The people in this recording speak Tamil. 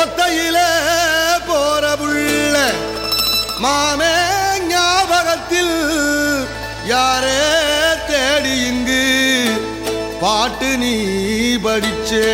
ஒத்தையில போறவுள்ள மாமே ஞாபகத்தில் யாரே தேடி இங்கு பாட்டு நீ படிச்சே.